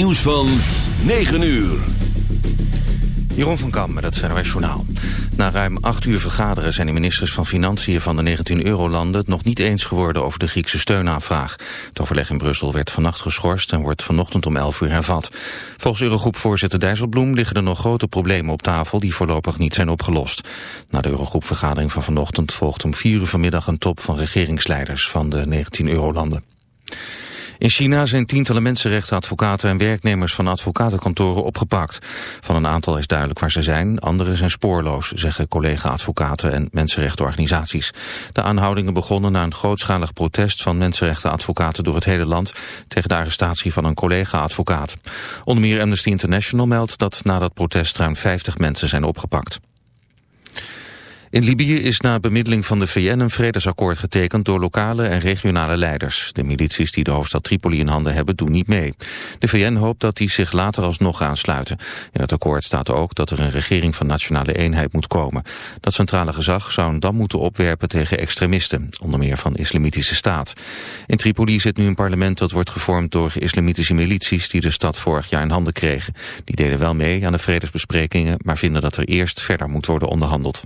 Nieuws van 9 uur. Jeroen van Kam met het CNRS Journaal. Na ruim acht uur vergaderen zijn de ministers van Financiën van de 19 eurolanden het nog niet eens geworden over de Griekse steunaanvraag. Het overleg in Brussel werd vannacht geschorst en wordt vanochtend om 11 uur hervat. Volgens Eurogroepvoorzitter Dijsselbloem liggen er nog grote problemen op tafel die voorlopig niet zijn opgelost. Na de Eurogroepvergadering van vanochtend volgt om 4 uur vanmiddag een top van regeringsleiders van de 19 eurolanden. In China zijn tientallen mensenrechtenadvocaten en werknemers van advocatenkantoren opgepakt. Van een aantal is duidelijk waar ze zijn, anderen zijn spoorloos, zeggen collega-advocaten en mensenrechtenorganisaties. De aanhoudingen begonnen na een grootschalig protest van mensenrechtenadvocaten door het hele land tegen de arrestatie van een collega-advocaat. Onder meer Amnesty International meldt dat na dat protest ruim 50 mensen zijn opgepakt. In Libië is na bemiddeling van de VN een vredesakkoord getekend door lokale en regionale leiders. De milities die de hoofdstad Tripoli in handen hebben doen niet mee. De VN hoopt dat die zich later alsnog aansluiten. In het akkoord staat ook dat er een regering van nationale eenheid moet komen. Dat centrale gezag zou dam moeten opwerpen tegen extremisten, onder meer van islamitische staat. In Tripoli zit nu een parlement dat wordt gevormd door islamitische milities die de stad vorig jaar in handen kregen. Die deden wel mee aan de vredesbesprekingen, maar vinden dat er eerst verder moet worden onderhandeld.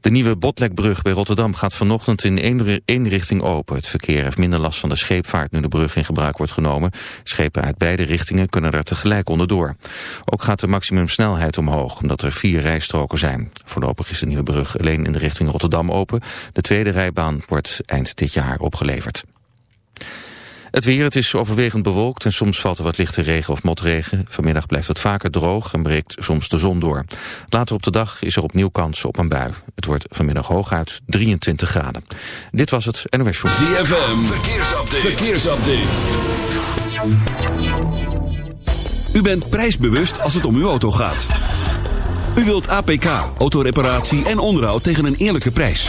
De nieuwe Botlekbrug bij Rotterdam gaat vanochtend in één richting open. Het verkeer heeft minder last van de scheepvaart nu de brug in gebruik wordt genomen. Schepen uit beide richtingen kunnen er tegelijk onderdoor. Ook gaat de maximumsnelheid omhoog, omdat er vier rijstroken zijn. Voorlopig is de nieuwe brug alleen in de richting Rotterdam open. De tweede rijbaan wordt eind dit jaar opgeleverd. Het weer, het is overwegend bewolkt en soms valt er wat lichte regen of motregen. Vanmiddag blijft het vaker droog en breekt soms de zon door. Later op de dag is er opnieuw kans op een bui. Het wordt vanmiddag hooguit 23 graden. Dit was het NOS Show. ZFM, verkeersupdate. verkeersupdate. U bent prijsbewust als het om uw auto gaat. U wilt APK, autoreparatie en onderhoud tegen een eerlijke prijs.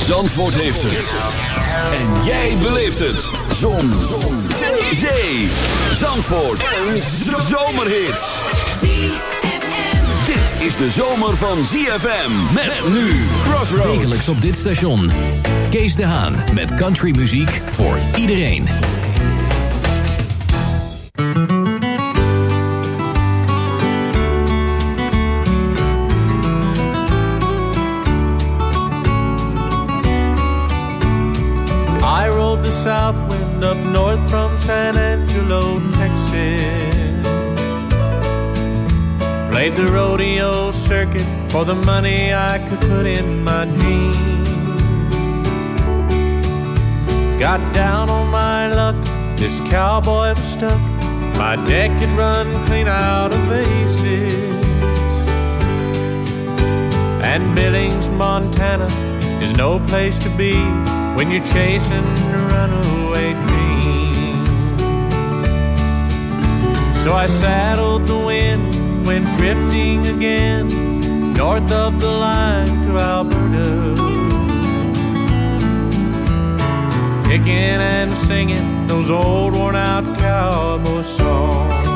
Zandvoort heeft het. En jij beleeft het. Zon. Zon. Zee. Zandvoort. Een zomerhit. Dit is de zomer van ZFM. Met nu Crossroads. Wekelijks op dit station. Kees de Haan met countrymuziek voor iedereen. South wind up north from San Angelo, Texas. Played the rodeo circuit for the money I could put in my jeans. Got down on my luck, this cowboy was stuck. My deck had run clean out of aces. And Billings, Montana is no place to be when you're chasing a runaway dream. So I saddled the wind, went drifting again, north of the line to Alberta. Kicking and singing those old worn out cowboy songs.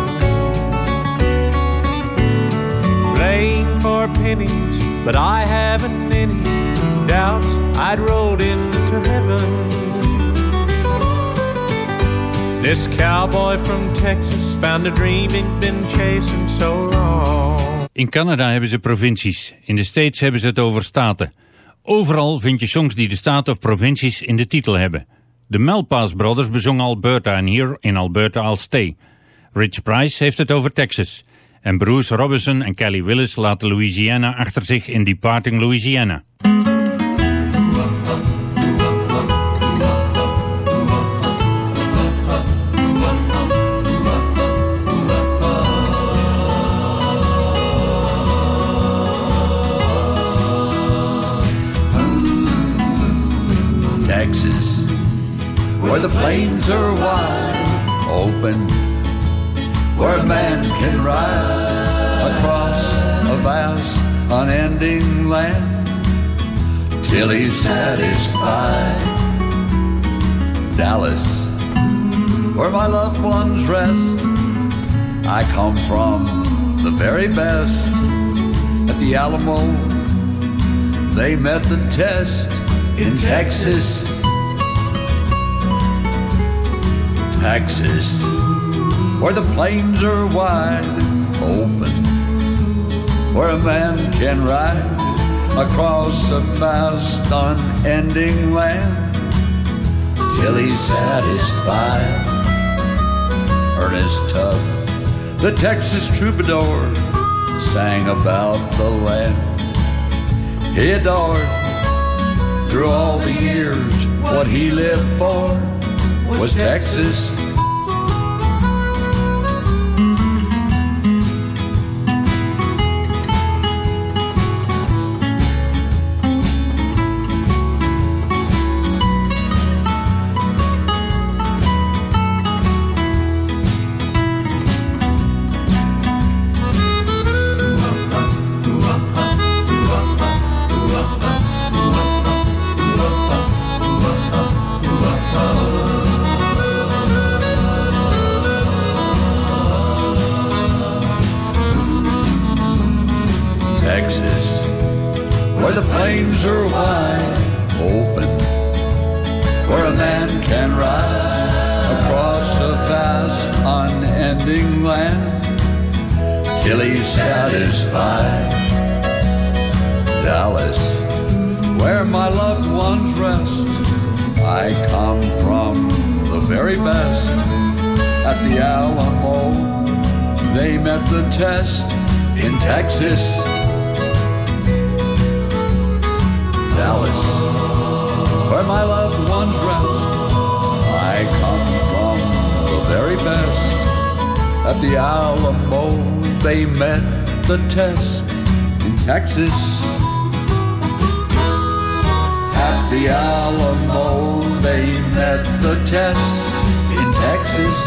Playing for pennies, but I haven't any doubts I'd rode into heaven. This cowboy from Texas found a dream he'd been chasing so long. In Canada hebben ze provincies. In de States hebben ze het over staten. Overal vind je songs die de staten of provincies in de titel hebben. De Melpass Brothers bezongen Alberta en hier in Alberta I'll Stay. Rich Price heeft het over Texas. En Bruce Robinson en Kelly Willis laten Louisiana achter zich in Departing Louisiana. Where the plains are wide open, where a man can ride across a vast, unending land till he's satisfied. Dallas, where my loved ones rest, I come from the very best at the Alamo. They met the test in Texas. Texas, where the plains are wide open, where a man can ride across a vast, unending land till he's satisfied. Ernest Tubb, the Texas troubadour, sang about the land he adored. Through all the years, what he lived for was Texas. Where my loved ones rest. I come from the very best. At the Alamo, they met the test in Texas. At the Alamo, they met the test in Texas.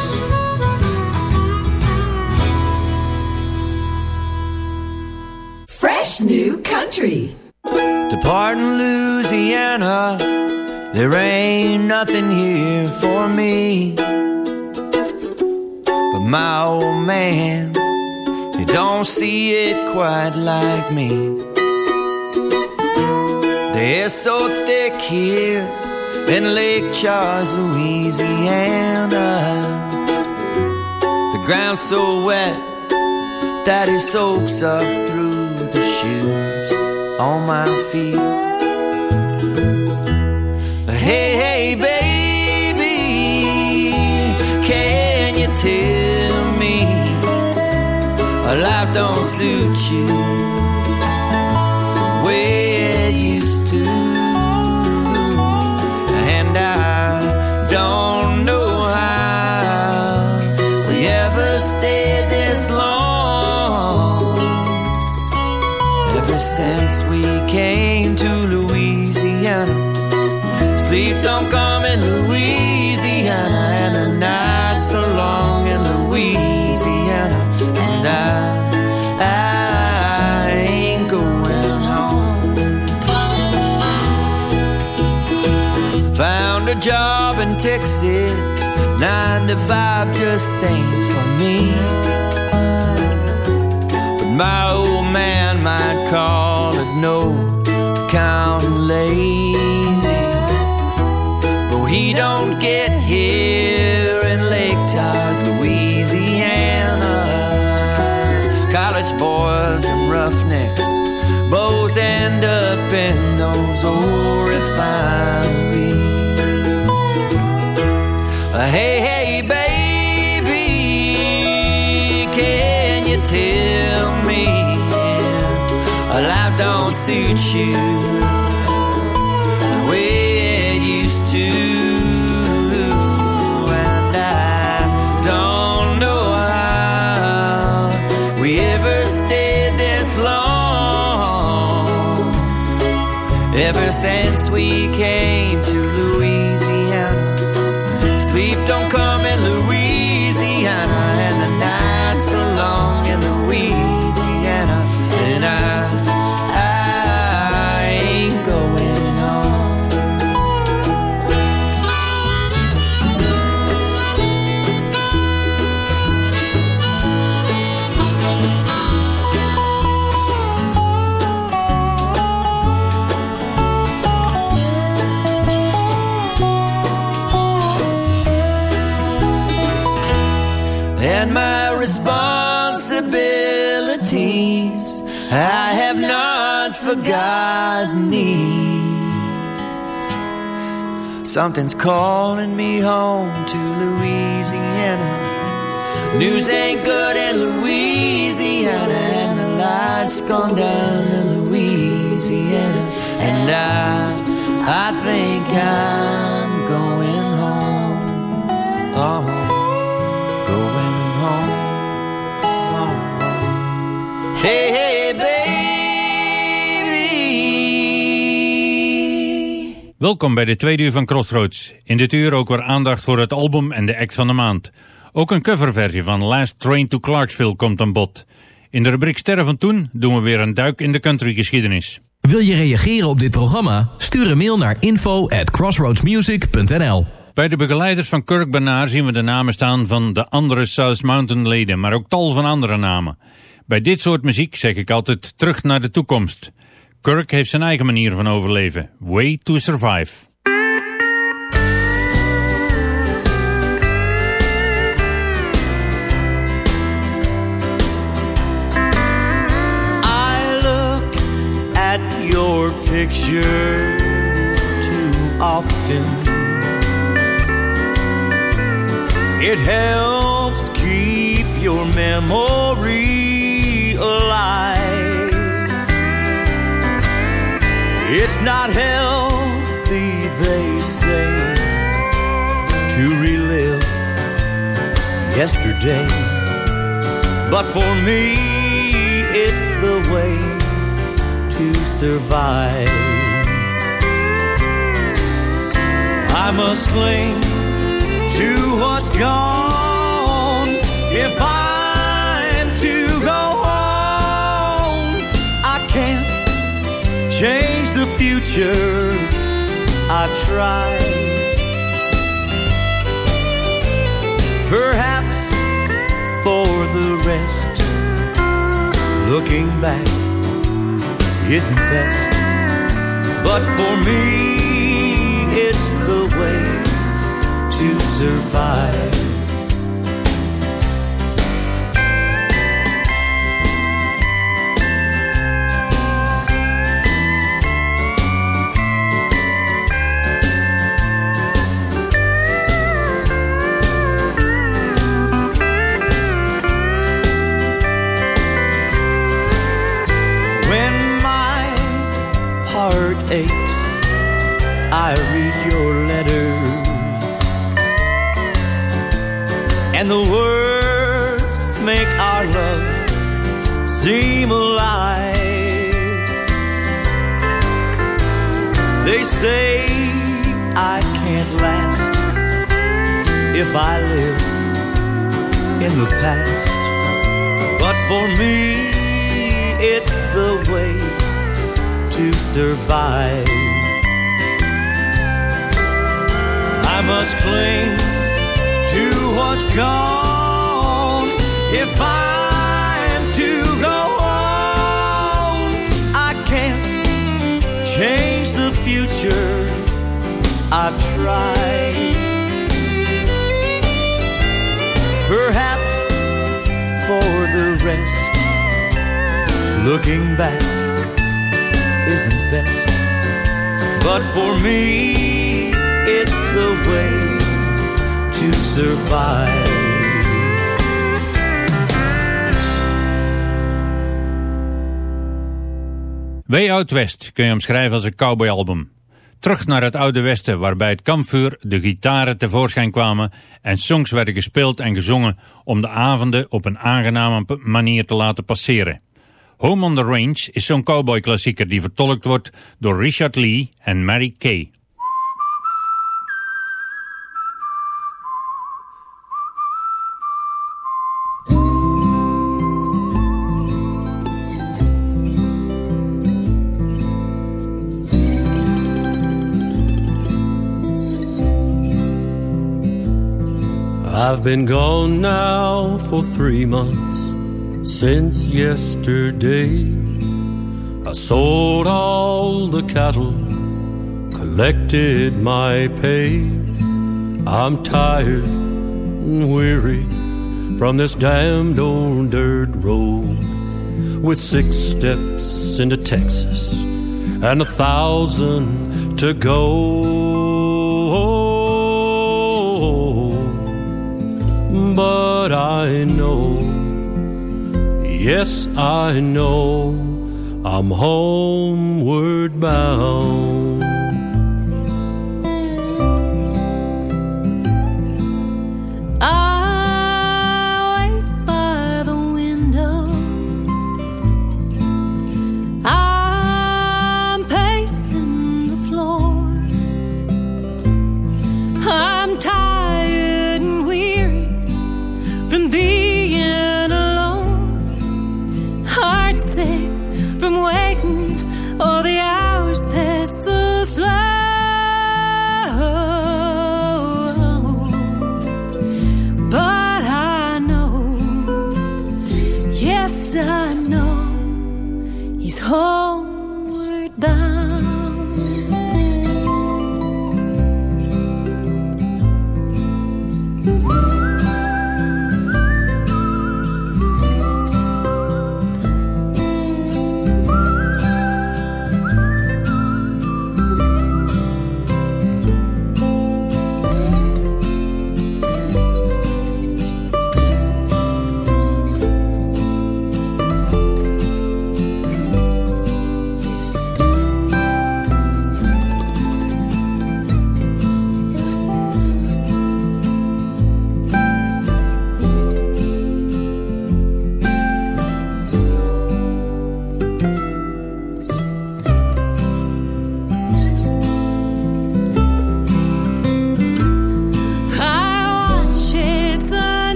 Fresh new country. Departing Louisiana, there ain't nothing here for me. But my old man, he don't see it quite like me. They're so thick here in Lake Charles, Louisiana. The ground's so wet that it soaks up through the shoes on my feet. Hey, hey, baby, can you tell me life don't suit you the way it used to? And I don't know how we ever stayed this long. Ever since we came to sleep don't come in Louisiana, and the nights so long in Louisiana, and I, I ain't going home. Found a job in Texas, nine to five just ain't for me. But my old man might call it no He don't get here in Lake Charles, Louisiana. College boys and roughnecks both end up in those old refineries. Hey, hey, baby, can you tell me life don't suit you since we came forgotten these. Something's calling me home to Louisiana. News ain't good in Louisiana, and the lights gone down in Louisiana, and I, I think I'm Welkom bij de tweede uur van Crossroads. In dit uur ook weer aandacht voor het album en de act van de maand. Ook een coverversie van Last Train to Clarksville komt aan bod. In de rubriek Sterren van Toen doen we weer een duik in de countrygeschiedenis. Wil je reageren op dit programma? Stuur een mail naar info at crossroadsmusic.nl Bij de begeleiders van Kirk Bernard zien we de namen staan van de andere South Mountain leden, maar ook tal van andere namen. Bij dit soort muziek zeg ik altijd terug naar de toekomst. Kirk heeft zijn eigen manier van overleven. Way to survive. I look at your picture too often. It helps keep your memory alive. It's not healthy, they say, to relive yesterday. But for me, it's the way to survive. I must cling to what's gone. If I'm to go on, I can't change the future. I've tried. Perhaps for the rest, looking back isn't best. But for me, it's the way to survive. Aches, I read your letters, and the words make our love seem alive. They say I can't last if I live in the past. But for me, it's the way to survive. I must cling to what's gone. If I'm to go on, I can't change the future. I've tried. Perhaps for the rest, looking back isn't best. But for me, it's the way to survive. Way Out West kun je omschrijven als een cowboyalbum. Terug naar het oude westen waarbij het kampvuur de gitaren tevoorschijn kwamen en songs werden gespeeld en gezongen om de avonden op een aangename manier te laten passeren. Home on the Range is zo'n cowboy-klassieker die vertolkt wordt door Richard Lee en Mary Kay. I've been gone now for three months since yesterday. I sold all the cattle, collected my pay. I'm tired and weary from this damned old dirt road with six steps into Texas and a thousand to go. But I know, yes, I know, I'm homeward bound. I know, he's homeward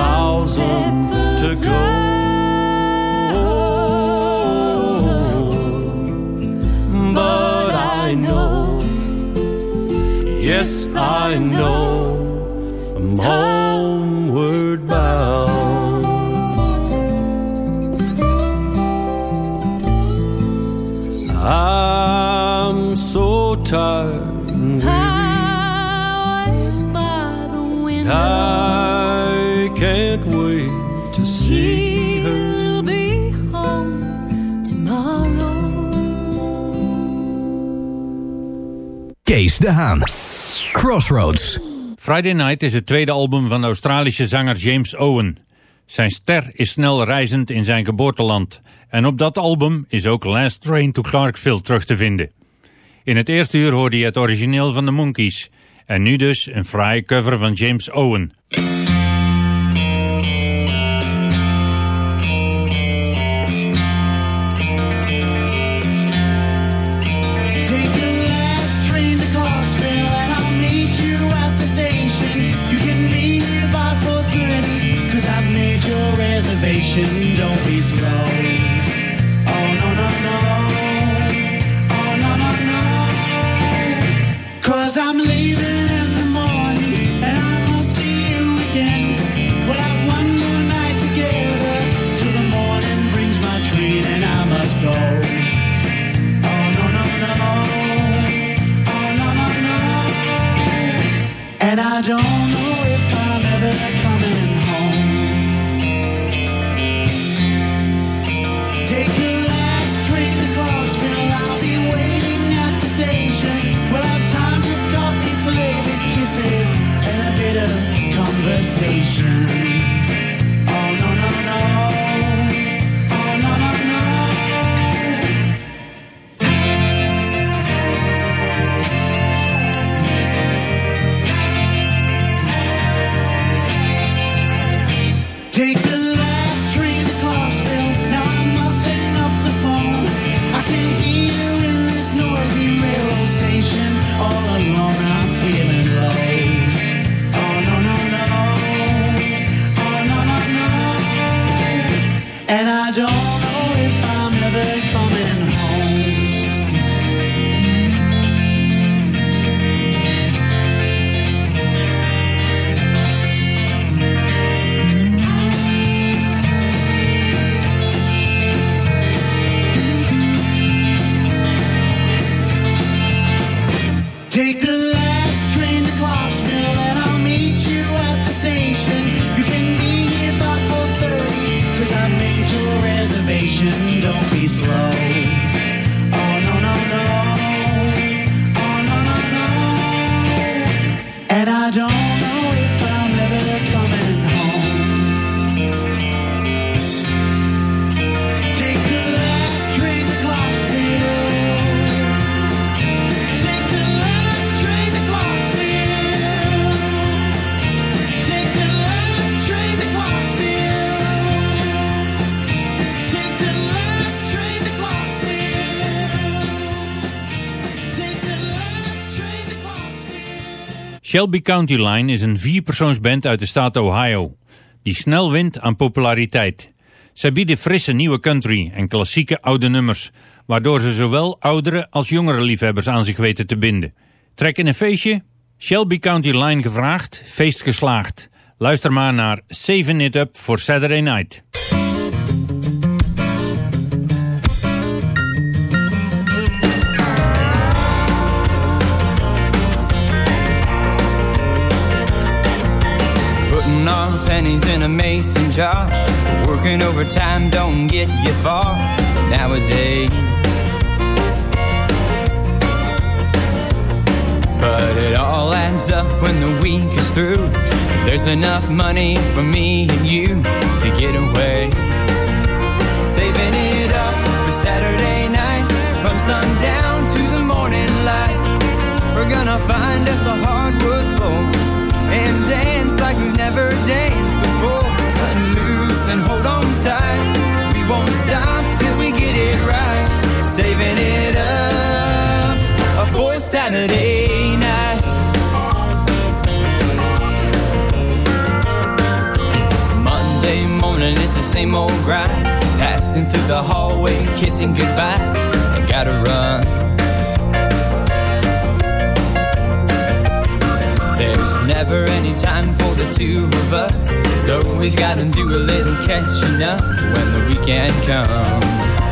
thousand to go. But I know, yes, I know, I'm homeward bound. I'm so tired and weary. De Haan. Crossroads. Friday Night is het tweede album van de Australische zanger James Owen. Zijn ster is snel reizend in zijn geboorteland. En op dat album is ook Last Train to Clarkville terug te vinden. In het eerste uur hoorde je het origineel van de Monkees. En nu dus een fraaie cover van James Owen. conversation. Shelby County Line is een vierpersoonsband uit de staat Ohio, die snel wint aan populariteit. Zij bieden frisse nieuwe country en klassieke oude nummers, waardoor ze zowel oudere als jongere liefhebbers aan zich weten te binden. Trek in een feestje? Shelby County Line gevraagd, feest geslaagd. Luister maar naar Saving It Up for Saturday Night. Pennies in a mason jar. Working overtime don't get you far nowadays. But it all adds up when the week is through. There's enough money for me and you to get away. Saving it up for Saturday night from sundown to the morning light. We're gonna find us a hardwood floor and dance like we've never danced before. Cut loose and hold on tight. We won't stop till we get it right. Saving it up for Saturday night. Monday morning, it's the same old grind. Passing through the hallway, kissing goodbye. I gotta run. There's never any time for the two of us. So we've gotta do a little catching up when the weekend comes.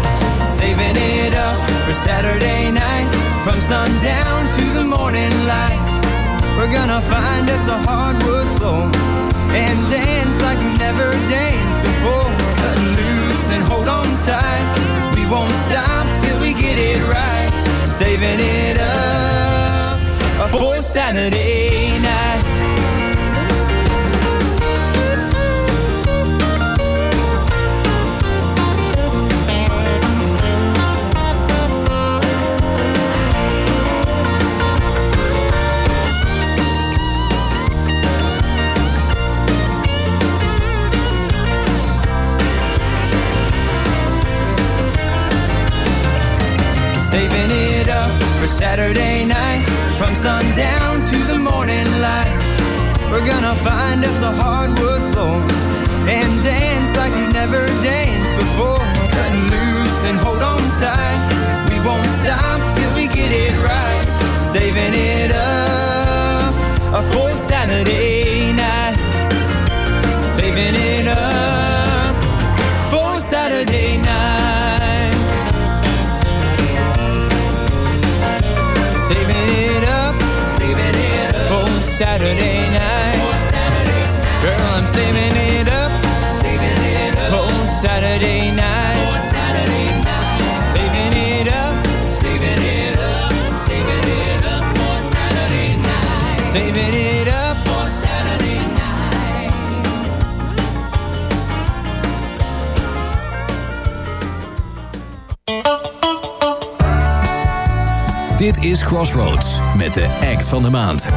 Saving it up for Saturday night from sundown to the morning light. We're gonna find us a hardwood floor and dance like we've never danced before. Cut loose and hold on tight. We won't stop till we get it right. Saving it up for Saturday night. Saving it up for Saturday night sundown to the morning light. We're gonna find us a hardwood floor And dance like we've never danced before. Cut loose and hold on tight. We won't stop till we get it right. Saving it up for Saturday Saturday night. Girl, I'm up, it for Saturday night. It up, it Saturday night. Dit is Crossroads met de act van de maand.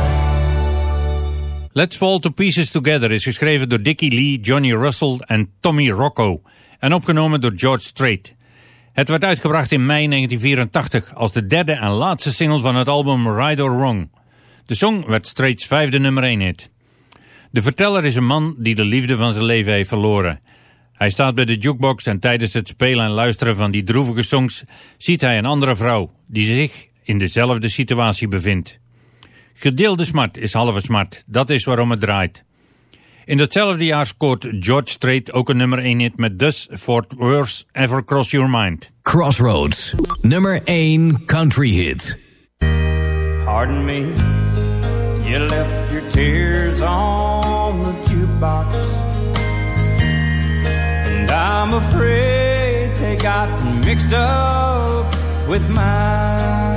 Let's Fall to Pieces Together is geschreven door Dickie Lee, Johnny Russell en Tommy Rocco en opgenomen door George Strait. Het werd uitgebracht in mei 1984 als de derde en laatste single van het album Right or Wrong. De song werd Strait's vijfde nummer 1 hit. De verteller is een man die de liefde van zijn leven heeft verloren. Hij staat bij de jukebox en tijdens het spelen en luisteren van die droevige songs ziet hij een andere vrouw die zich in dezelfde situatie bevindt. Gedeelde smart is halve smart, dat is waarom het draait. In datzelfde jaar scoort George Strait ook een nummer 1 hit met Thus Fort Worth Ever Cross Your Mind. Crossroads, nummer 1 country hit. Pardon me, you left your tears on the jukebox. And I'm afraid they got mixed up with mine.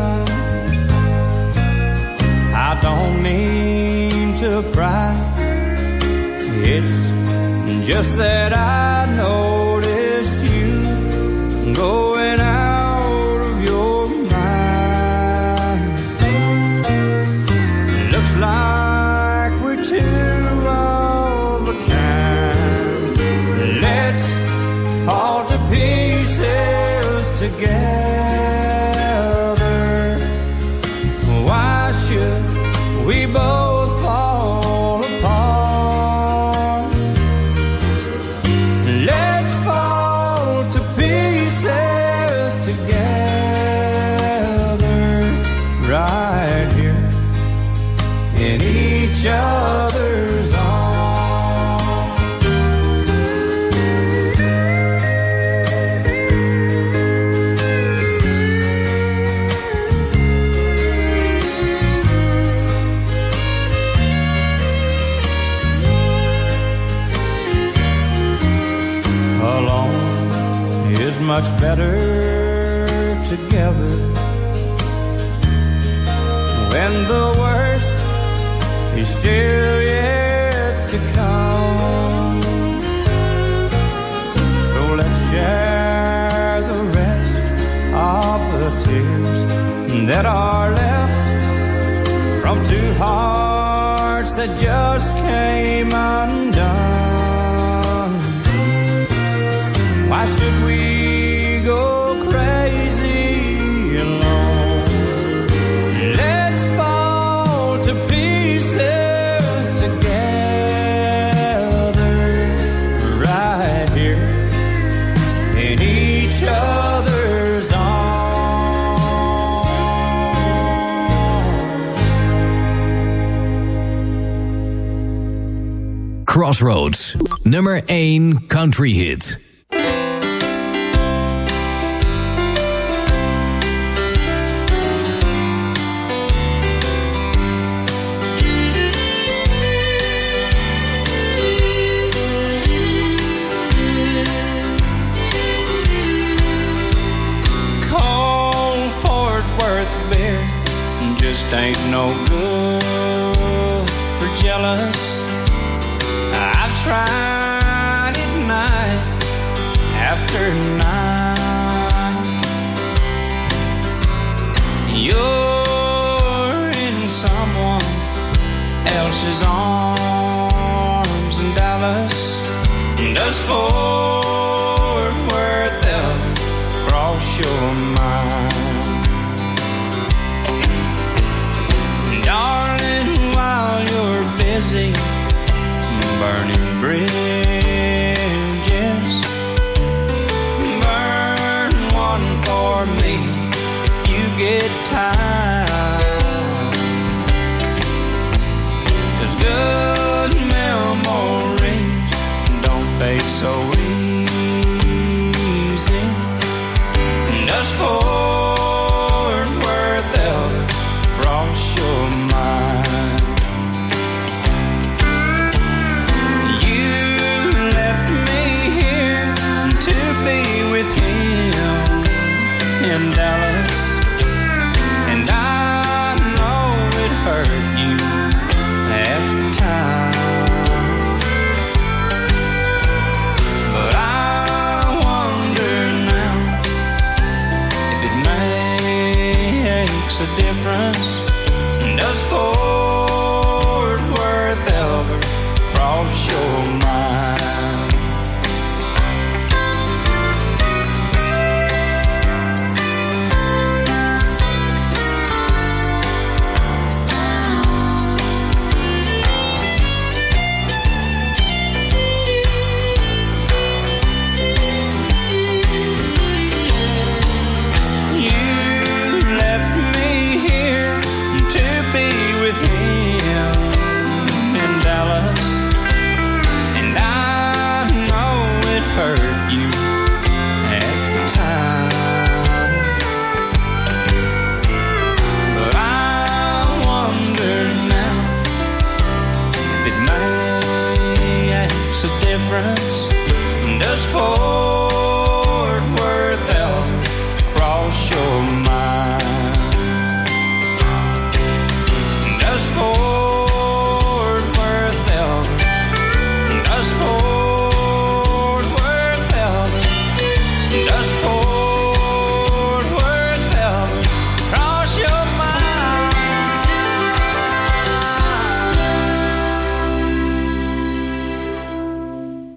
I don't mean to cry. It's just that I noticed you going when the worst is still yet to come. So let's share the rest of the tears that are left from two hearts that just came undone. Why should Crossroads, nummer 1 country hit. Ain't no good for jealous. After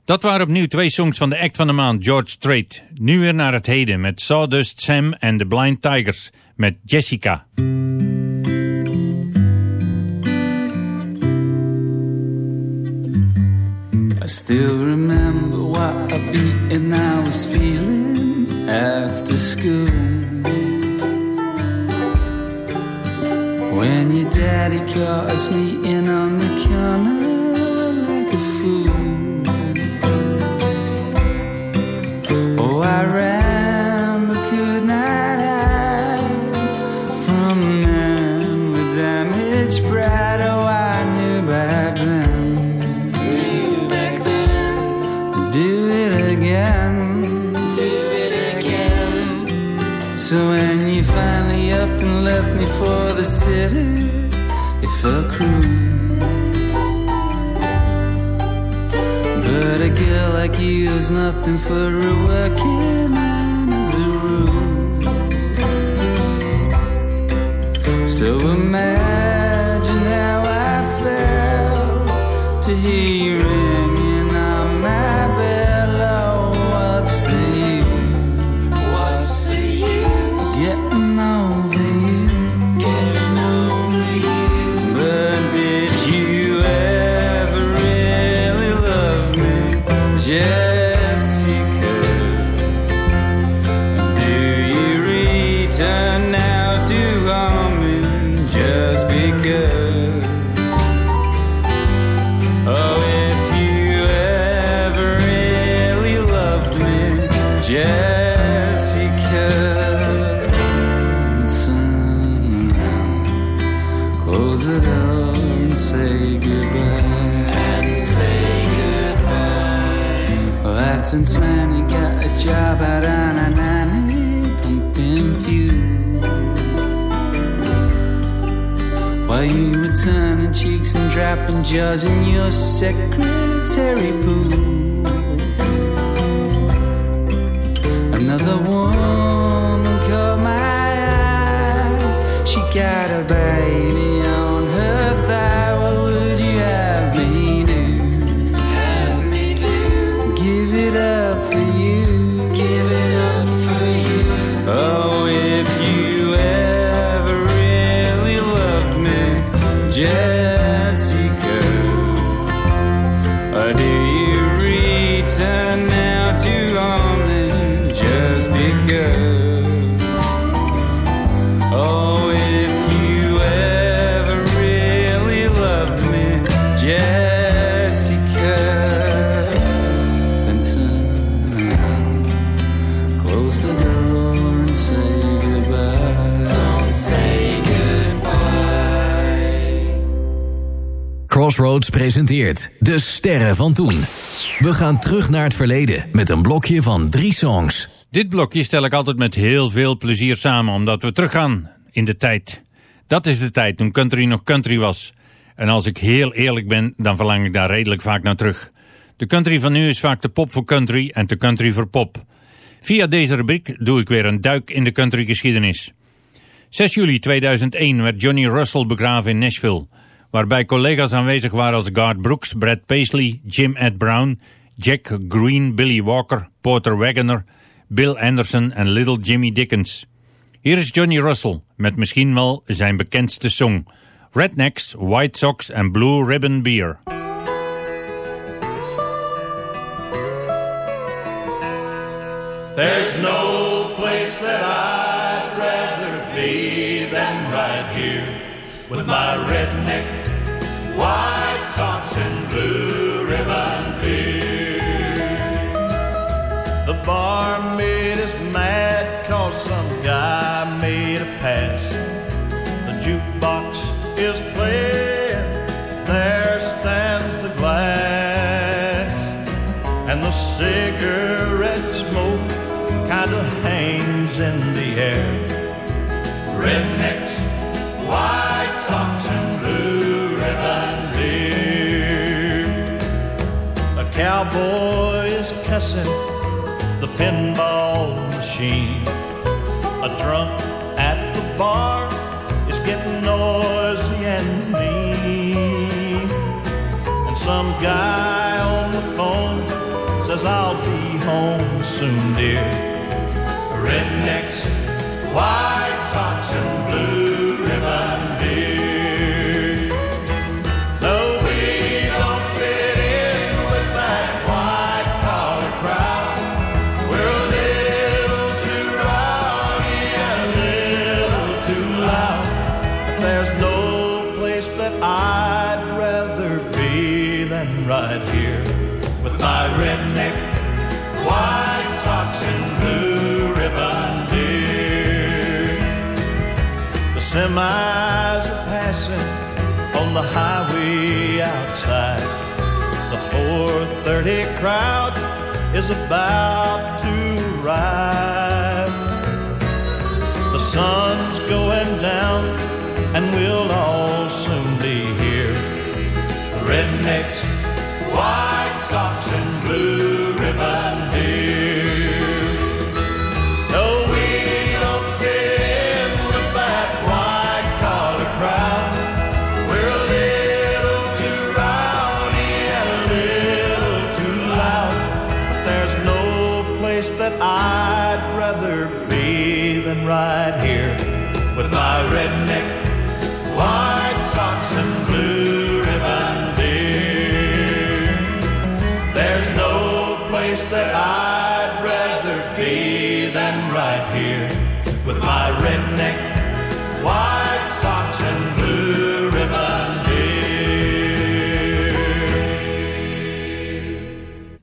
Dat waren opnieuw twee songs van de act van de maand, George Strait. Nu weer naar het heden met Sawdust Sam en The Blind Tigers met Jessica. I still remember what a beating I was feeling after school. When your daddy caught us meeting on the corner like a fool. For the city, it felt cruel. Like you is nothing for a working man as a rule. So imagine dropping jaws in your secretary pool. Another woman caught my eye. She got a Crossroads presenteert De Sterren van Toen. We gaan terug naar het verleden met een blokje van drie songs. Dit blokje stel ik altijd met heel veel plezier samen, omdat we teruggaan in de tijd. Dat is de tijd toen country nog country was. En als ik heel eerlijk ben, dan verlang ik daar redelijk vaak naar terug. De country van nu is vaak de pop voor country en de country voor pop. Via deze rubriek doe ik weer een duik in de countrygeschiedenis. 6 juli 2001 werd Johnny Russell begraven in Nashville, waarbij collega's aanwezig waren als Garth Brooks, Brad Paisley, Jim Ed Brown, Jack Green, Billy Walker, Porter Wagoner, Bill Anderson en Little Jimmy Dickens. Hier is Johnny Russell met misschien wel zijn bekendste song, Rednecks, White Sox en Blue Ribbon Beer. There's no place that I'd rather be than right here with my The the pinball machine. A drunk at the bar is getting noisy and mean. And some guy on the phone says, I'll be home soon, dear. Rednecks, why? my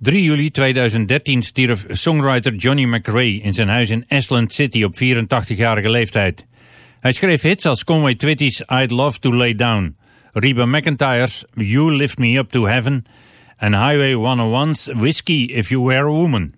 3 juli 2013 stierf songwriter Johnny McRae in zijn huis in Ashland City op 84-jarige leeftijd. Hij schreef hits als Conway Twitty's I'd Love to Lay Down, Reba McIntyre's You Lift Me Up to Heaven en Highway 101's Whiskey If You Were a Woman.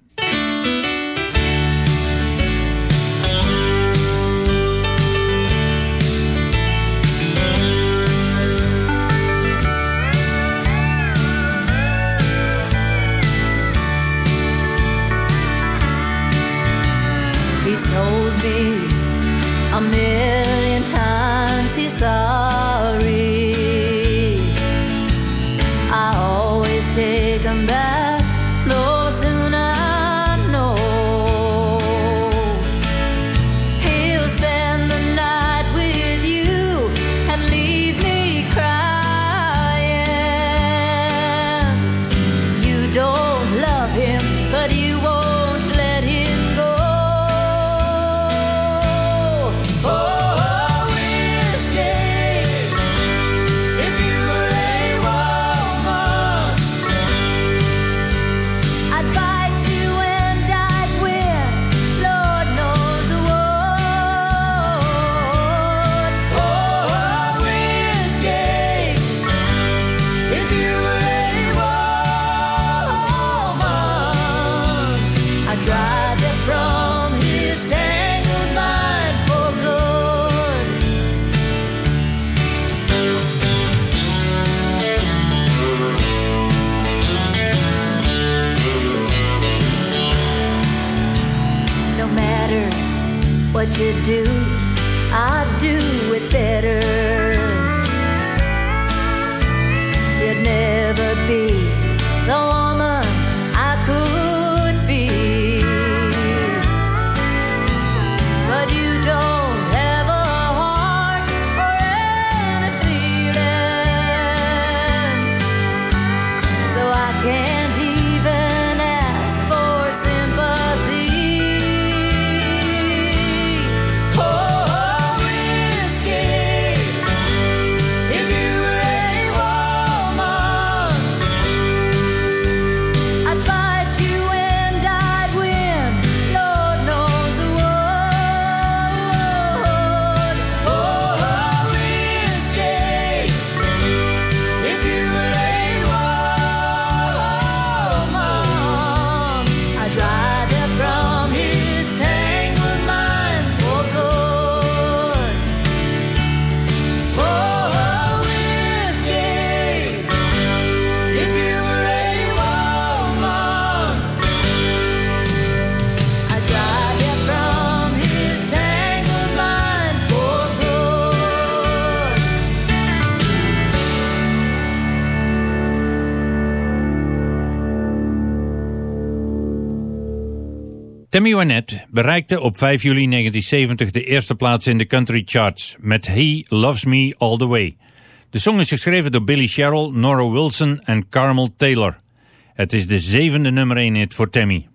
Tammy Wynette bereikte op 5 juli 1970 de eerste plaats in de country charts met He Loves Me All The Way. De song is geschreven door Billy Sherrill, Nora Wilson en Carmel Taylor. Het is de zevende nummer 1 hit voor Tammy.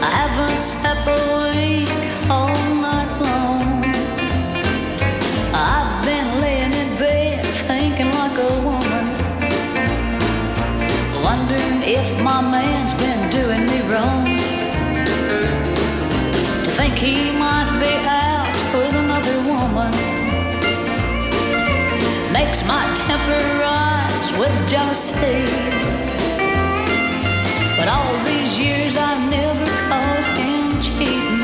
I haven't slept a all night long. I've been laying in bed thinking like a woman, wondering if my man's been doing me wrong. To think he might be out with another woman makes my temper rise with jealousy. But all these years I've never cheating.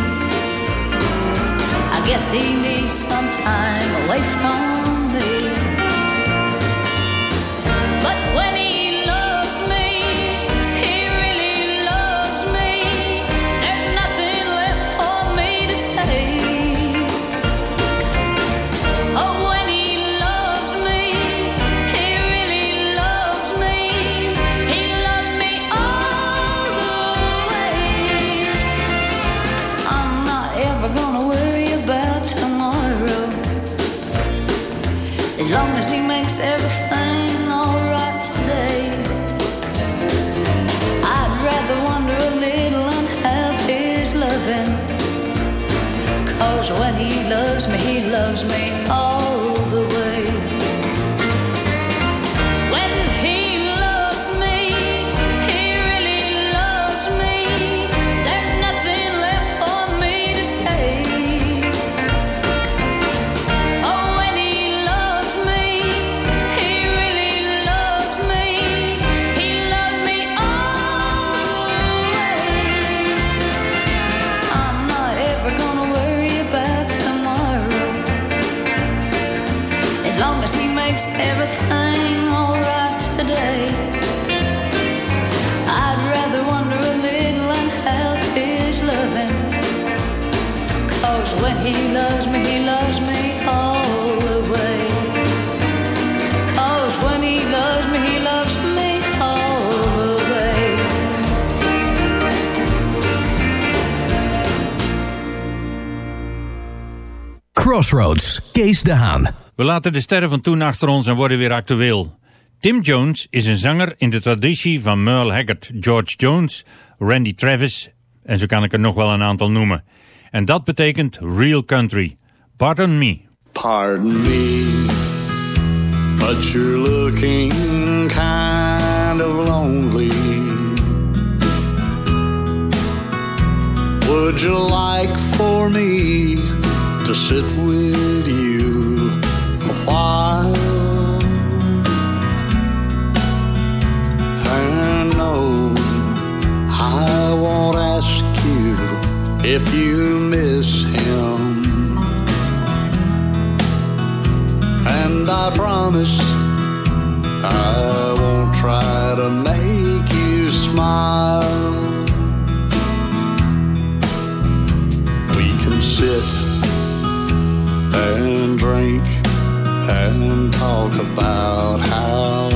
I guess he needs some time away from me. Crossroads, Kees de Haan. We laten de sterren van toen achter ons en worden weer actueel. Tim Jones is een zanger in de traditie van Merle Haggard, George Jones, Randy Travis en zo kan ik er nog wel een aantal noemen. En dat betekent real country. Pardon me. Pardon me, but you're looking kind of lonely. Would you like for me to sit with you a while? And no, I won't ask you if you miss him. And I promise I won't try to make you smile. We can sit and drink and talk about how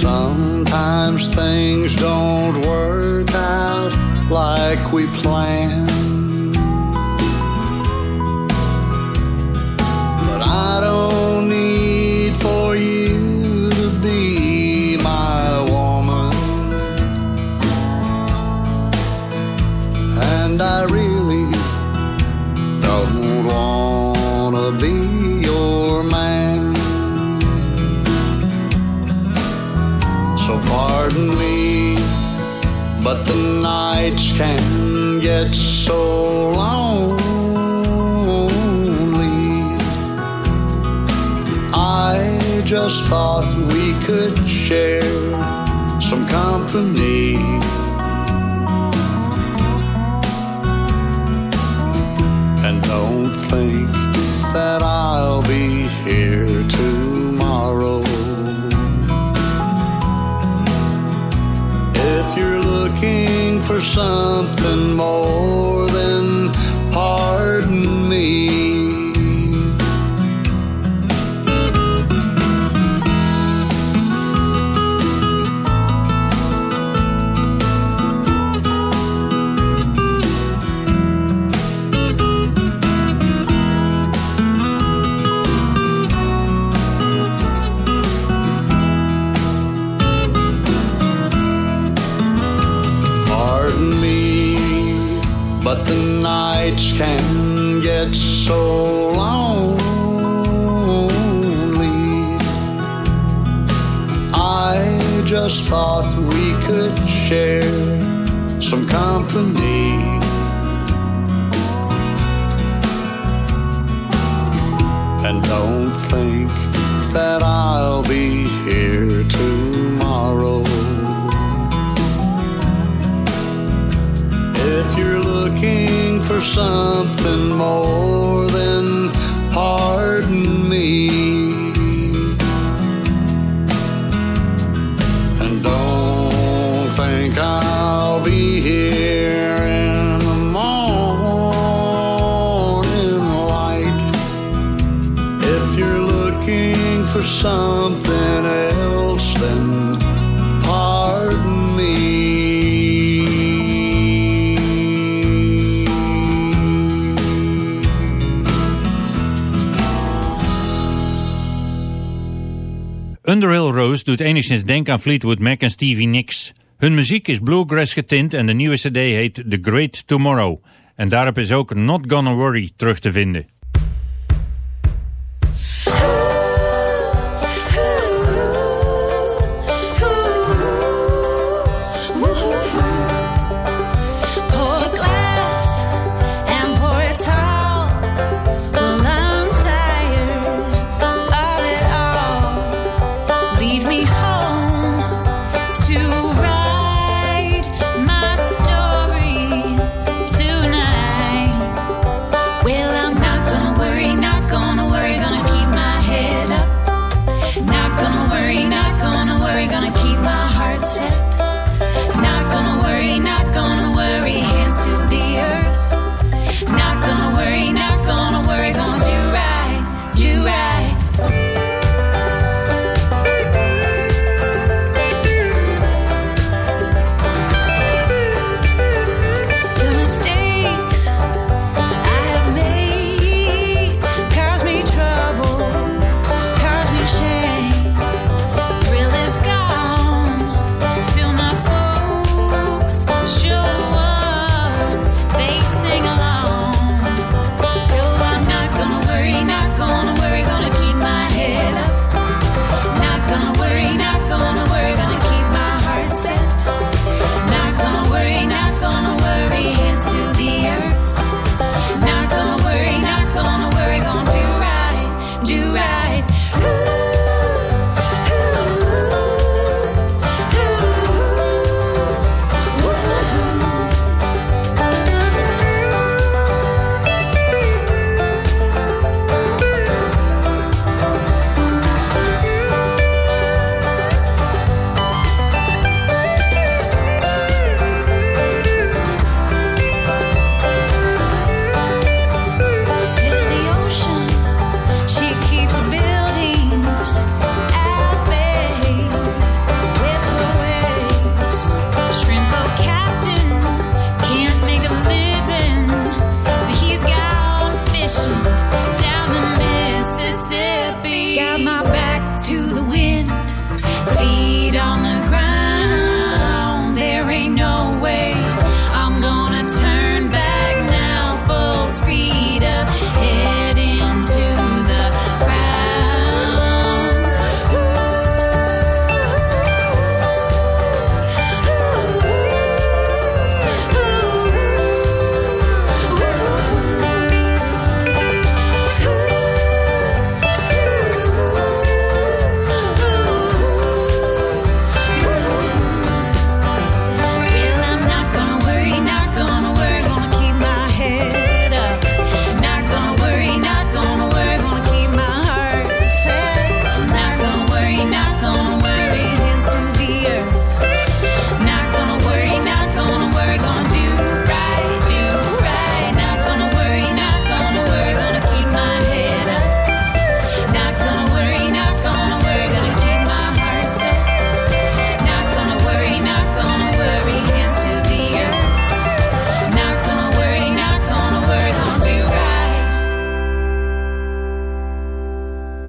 sometimes things don't work out like we planned. get so lonely. I just thought we could share some company. And don't think that I'll be here tomorrow. If you're looking for something more Doet enigszins denken aan Fleetwood Mac en Stevie Nicks. Hun muziek is bluegrass getint en de nieuwe cd heet The Great Tomorrow. En daarop is ook Not Gonna Worry terug te vinden.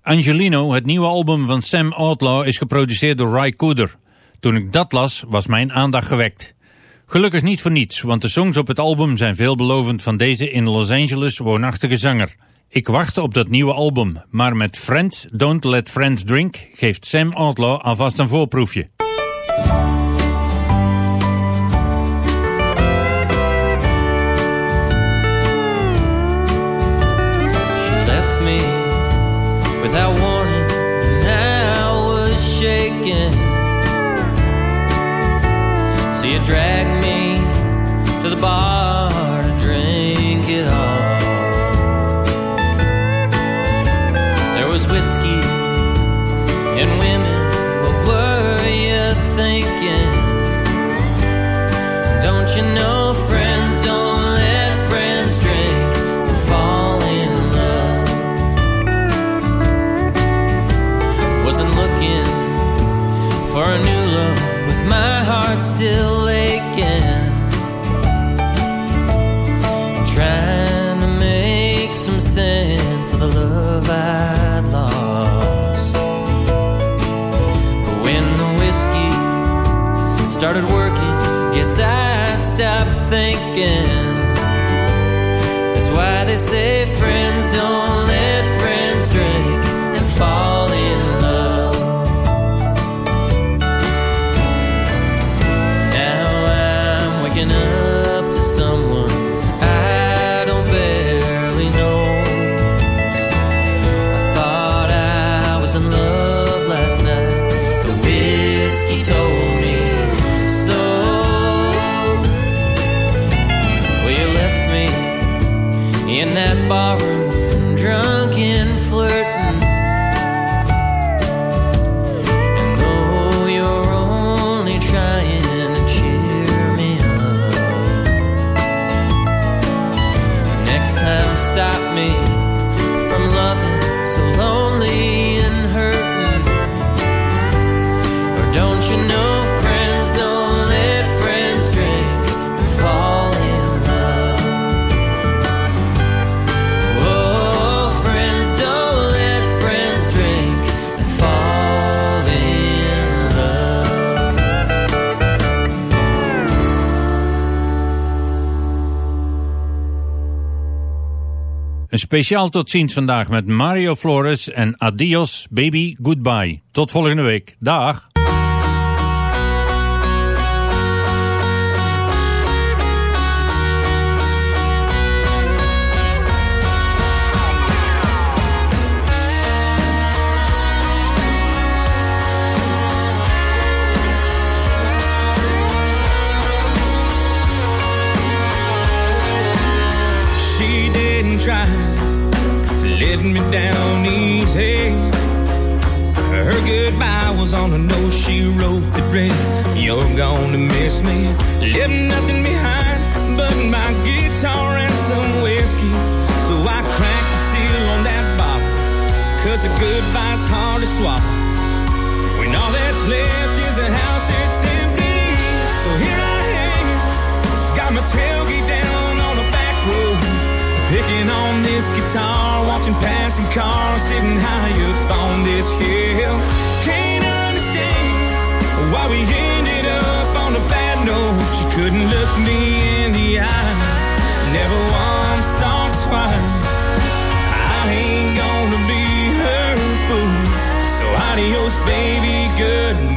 Angelino, het nieuwe album van Sam Outlaw, is geproduceerd door Ry Cooder. Toen ik dat las, was mijn aandacht gewekt. Gelukkig niet voor niets, want de songs op het album zijn veelbelovend van deze in Los Angeles woonachtige zanger. Ik wacht op dat nieuwe album, maar met Friends Don't Let Friends Drink geeft Sam Outlaw alvast een voorproefje. Dragged me to the bar to drink it all. There was whiskey and women. What were you thinking? Don't you know thinking. Speciaal tot ziens vandaag met Mario Flores en Adios Baby Goodbye. Tot volgende week. Dag. Try to let me down easy. Her goodbye was on a note she wrote that read, You're gonna miss me. Left nothing behind but my guitar and some whiskey. So I cracked the seal on that bottle, cause a goodbye's hard to swallow. When all that's left is a house that's empty. So here I am, got my tailgate down on the back road. Picking on this guitar, watching passing cars, sitting high up on this hill. Can't understand why we ended up on a bad note. She couldn't look me in the eyes, never once thought twice. I ain't gonna be her fool, so adios, baby, goodbye.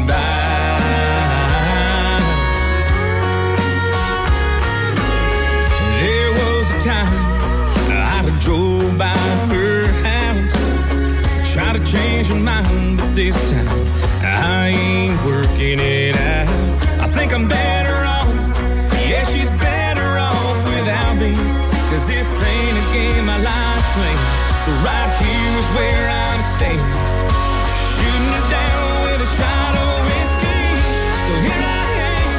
To change mind, but this time I ain't working it out. I think I'm better off, yeah, she's better off without me, cause this ain't a game I like playing. So right here is where I'm staying, shooting it down with a shot of whiskey. So here I am,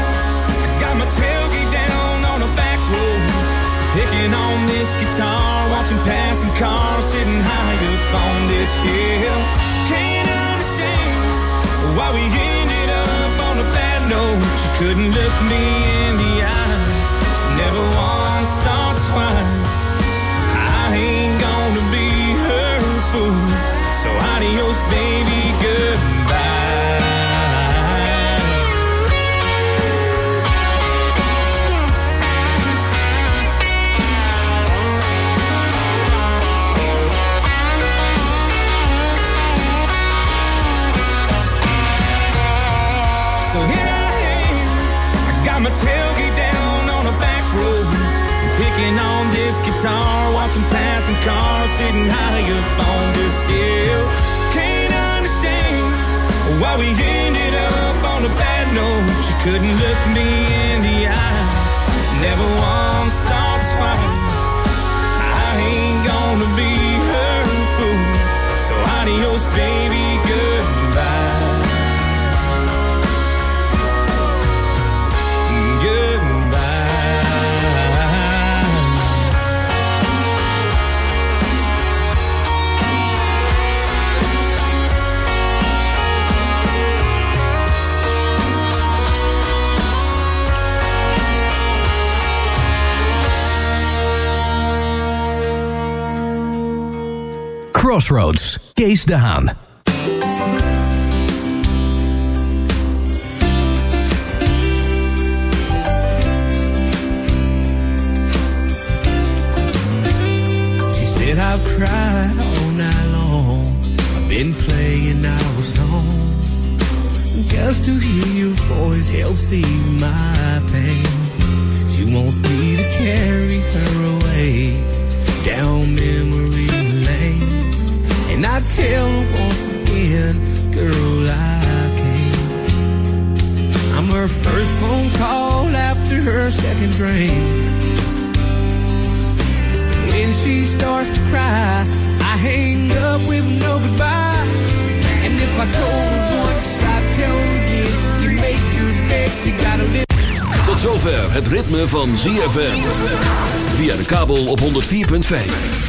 I got my tailgate down on a back road. Picking on this guitar, watching passing cars, sitting high up on this hill. Why we ended up on a bad note. She couldn't look me in the eyes, never once thought twice. I ain't gonna be her fool, so adios. So guitar, watching passing cars, sitting high up on this hill. Can't understand why we ended up on a bad note. She couldn't look me in the eyes, never once, thought twice. I ain't gonna be her fool. So adios, baby, Crossroads, Kees de Haan. She said I've cried all night long. I've been playing our song. Just to hear your voice helps ease my pain. She wants me to carry her away down memory. And I tell her once again, girl, I can't. I'm her first phone call after her second drink. When she starts to cry, I hang up with no goodbye. And if I told her once, I tell her again, you make your bed, you gotta live. Tot zover het ritme van ZFM. Via de kabel op 104.5.